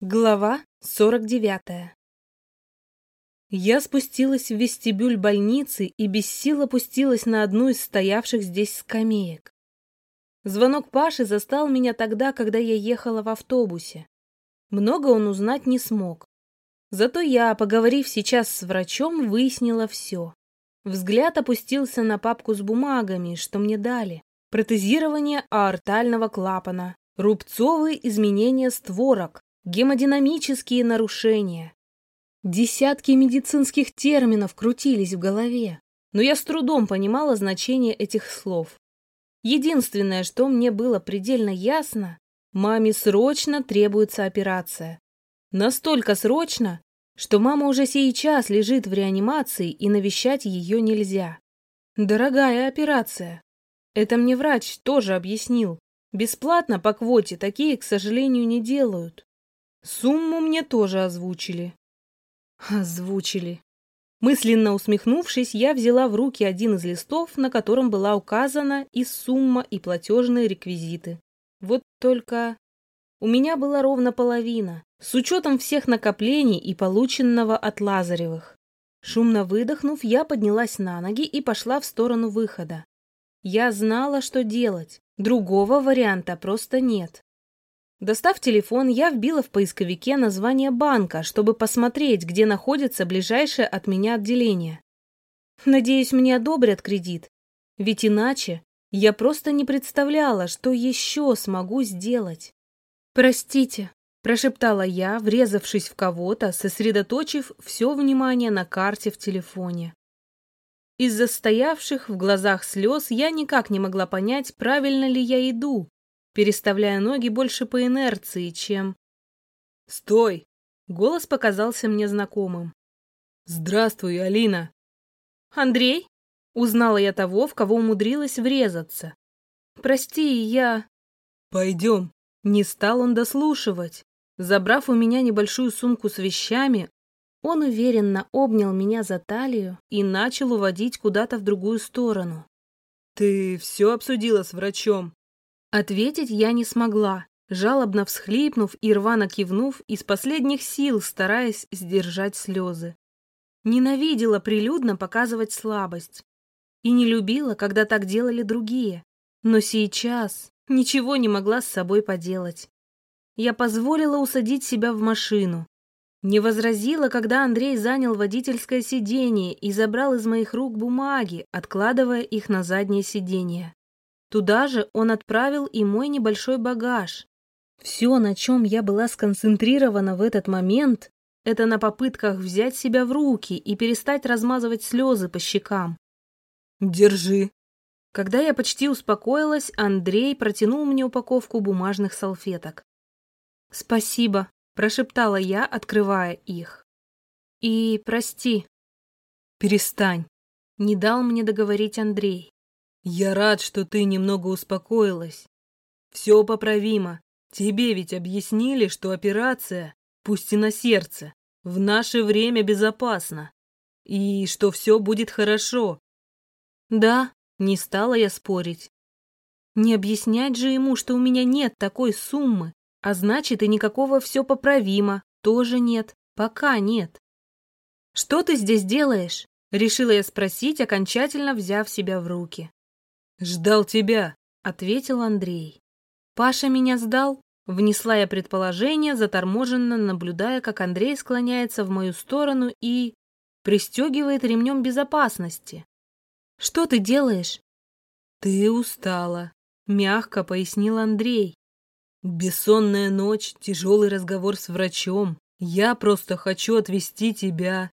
Глава 49 Я спустилась в вестибюль больницы и без сил опустилась на одну из стоявших здесь скамеек. Звонок Паши застал меня тогда, когда я ехала в автобусе. Много он узнать не смог. Зато я, поговорив сейчас с врачом, выяснила все. Взгляд опустился на папку с бумагами, что мне дали. Протезирование аортального клапана, рубцовые изменения створок, гемодинамические нарушения. Десятки медицинских терминов крутились в голове, но я с трудом понимала значение этих слов. Единственное, что мне было предельно ясно, маме срочно требуется операция. Настолько срочно, что мама уже сейчас лежит в реанимации и навещать ее нельзя. Дорогая операция. Это мне врач тоже объяснил. Бесплатно по квоте такие, к сожалению, не делают. Сумму мне тоже озвучили. Озвучили. Мысленно усмехнувшись, я взяла в руки один из листов, на котором была указана и сумма, и платежные реквизиты. Вот только у меня была ровно половина, с учетом всех накоплений и полученного от Лазаревых. Шумно выдохнув, я поднялась на ноги и пошла в сторону выхода. Я знала, что делать. Другого варианта просто нет. Достав телефон, я вбила в поисковике название банка, чтобы посмотреть, где находится ближайшее от меня отделение. Надеюсь, мне одобрят кредит, ведь иначе я просто не представляла, что еще смогу сделать. «Простите», — прошептала я, врезавшись в кого-то, сосредоточив все внимание на карте в телефоне. Из-за стоявших в глазах слез я никак не могла понять, правильно ли я иду, переставляя ноги больше по инерции, чем... «Стой!» — голос показался мне знакомым. «Здравствуй, Алина!» «Андрей?» — узнала я того, в кого умудрилась врезаться. «Прости, я...» «Пойдем!» Не стал он дослушивать. Забрав у меня небольшую сумку с вещами, он уверенно обнял меня за талию и начал уводить куда-то в другую сторону. «Ты все обсудила с врачом?» Ответить я не смогла, жалобно всхлипнув и рвано кивнув из последних сил, стараясь сдержать слезы. Ненавидела прилюдно показывать слабость. И не любила, когда так делали другие. Но сейчас ничего не могла с собой поделать. Я позволила усадить себя в машину. Не возразила, когда Андрей занял водительское сиденье и забрал из моих рук бумаги, откладывая их на заднее сиденье. Туда же он отправил и мой небольшой багаж. Все, на чем я была сконцентрирована в этот момент, это на попытках взять себя в руки и перестать размазывать слезы по щекам. «Держи». Когда я почти успокоилась, Андрей протянул мне упаковку бумажных салфеток. «Спасибо», — прошептала я, открывая их. «И прости». «Перестань», — не дал мне договорить Андрей. Я рад, что ты немного успокоилась. Все поправимо. Тебе ведь объяснили, что операция, пусть и на сердце, в наше время безопасна. И что все будет хорошо. Да, не стала я спорить. Не объяснять же ему, что у меня нет такой суммы, а значит и никакого все поправимо, тоже нет, пока нет. Что ты здесь делаешь? Решила я спросить, окончательно взяв себя в руки. «Ждал тебя», — ответил Андрей. «Паша меня сдал?» Внесла я предположение, заторможенно наблюдая, как Андрей склоняется в мою сторону и... пристегивает ремнем безопасности. «Что ты делаешь?» «Ты устала», — мягко пояснил Андрей. «Бессонная ночь, тяжелый разговор с врачом. Я просто хочу отвезти тебя.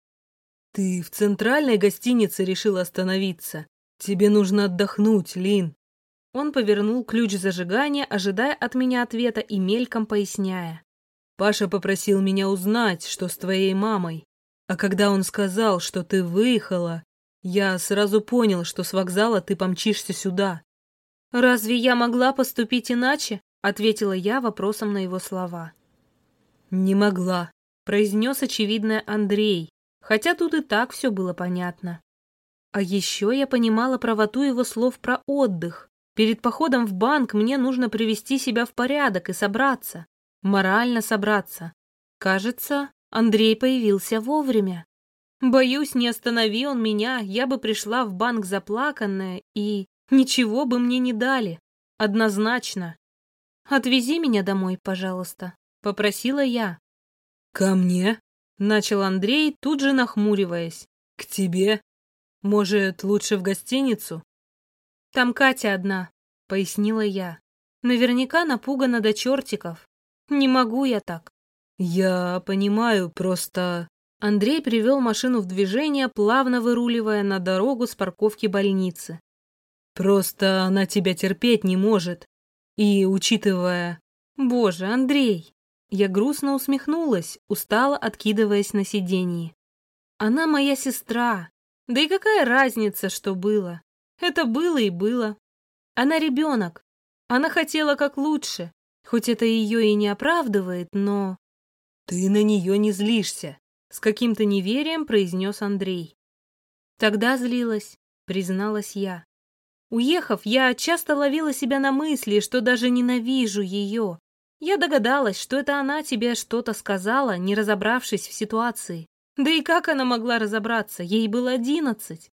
Ты в центральной гостинице решил остановиться. «Тебе нужно отдохнуть, Лин». Он повернул ключ зажигания, ожидая от меня ответа и мельком поясняя. «Паша попросил меня узнать, что с твоей мамой. А когда он сказал, что ты выехала, я сразу понял, что с вокзала ты помчишься сюда». «Разве я могла поступить иначе?» — ответила я вопросом на его слова. «Не могла», — произнес очевидное Андрей, хотя тут и так все было понятно. А еще я понимала правоту его слов про отдых. Перед походом в банк мне нужно привести себя в порядок и собраться. Морально собраться. Кажется, Андрей появился вовремя. Боюсь, не останови он меня, я бы пришла в банк заплаканная и ничего бы мне не дали. Однозначно. Отвези меня домой, пожалуйста, попросила я. Ко мне? Начал Андрей, тут же нахмуриваясь. К тебе? Может, лучше в гостиницу? Там Катя одна, пояснила я. Наверняка напугана до чертиков. Не могу я так. Я понимаю, просто... Андрей привел машину в движение, плавно выруливая на дорогу с парковки больницы. Просто она тебя терпеть не может. И, учитывая... Боже, Андрей! Я грустно усмехнулась, устало откидываясь на сиденье. Она моя сестра. Да и какая разница, что было? Это было и было. Она ребенок. Она хотела как лучше. Хоть это ее и не оправдывает, но... Ты на нее не злишься. С каким-то неверием произнес Андрей. Тогда злилась, призналась я. Уехав, я часто ловила себя на мысли, что даже ненавижу ее. Я догадалась, что это она тебе что-то сказала, не разобравшись в ситуации. Да и как она могла разобраться? Ей было одиннадцать.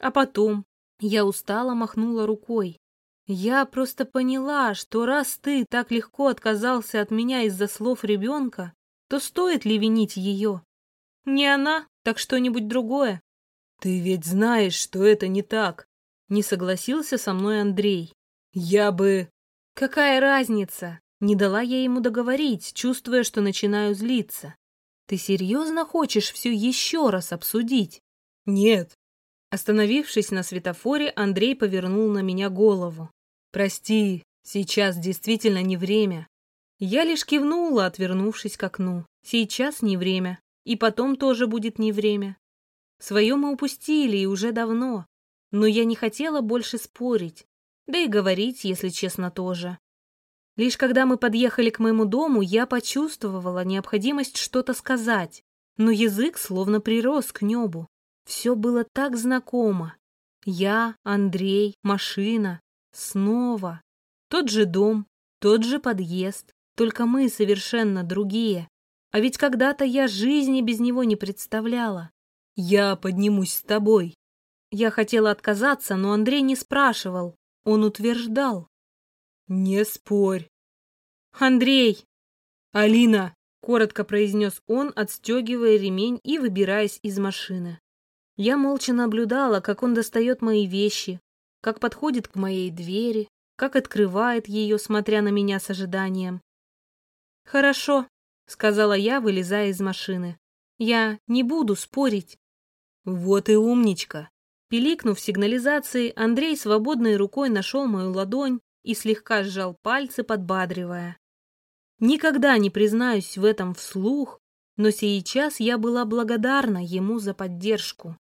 А потом я устало махнула рукой. Я просто поняла, что раз ты так легко отказался от меня из-за слов ребенка, то стоит ли винить ее? Не она, так что-нибудь другое. Ты ведь знаешь, что это не так. Не согласился со мной Андрей. Я бы... Какая разница? Не дала я ему договорить, чувствуя, что начинаю злиться. Ты серьезно хочешь все еще раз обсудить? Нет. Остановившись на светофоре, Андрей повернул на меня голову. Прости, сейчас действительно не время. Я лишь кивнула, отвернувшись к окну. Сейчас не время. И потом тоже будет не время. Свое мы упустили и уже давно. Но я не хотела больше спорить. Да и говорить, если честно, тоже. Лишь когда мы подъехали к моему дому, я почувствовала необходимость что-то сказать. Но язык словно прирос к небу. Все было так знакомо. Я, Андрей, машина. Снова. Тот же дом, тот же подъезд, только мы совершенно другие. А ведь когда-то я жизни без него не представляла. Я поднимусь с тобой. Я хотела отказаться, но Андрей не спрашивал. Он утверждал. Не спорь. Андрей! Алина! Коротко произнес он, отстегивая ремень и выбираясь из машины. Я молча наблюдала, как он достает мои вещи, как подходит к моей двери, как открывает ее, смотря на меня с ожиданием. «Хорошо», — сказала я, вылезая из машины. «Я не буду спорить». «Вот и умничка!» Пиликнув сигнализацией, Андрей свободной рукой нашел мою ладонь и слегка сжал пальцы, подбадривая. Никогда не признаюсь в этом вслух, но сейчас я была благодарна ему за поддержку.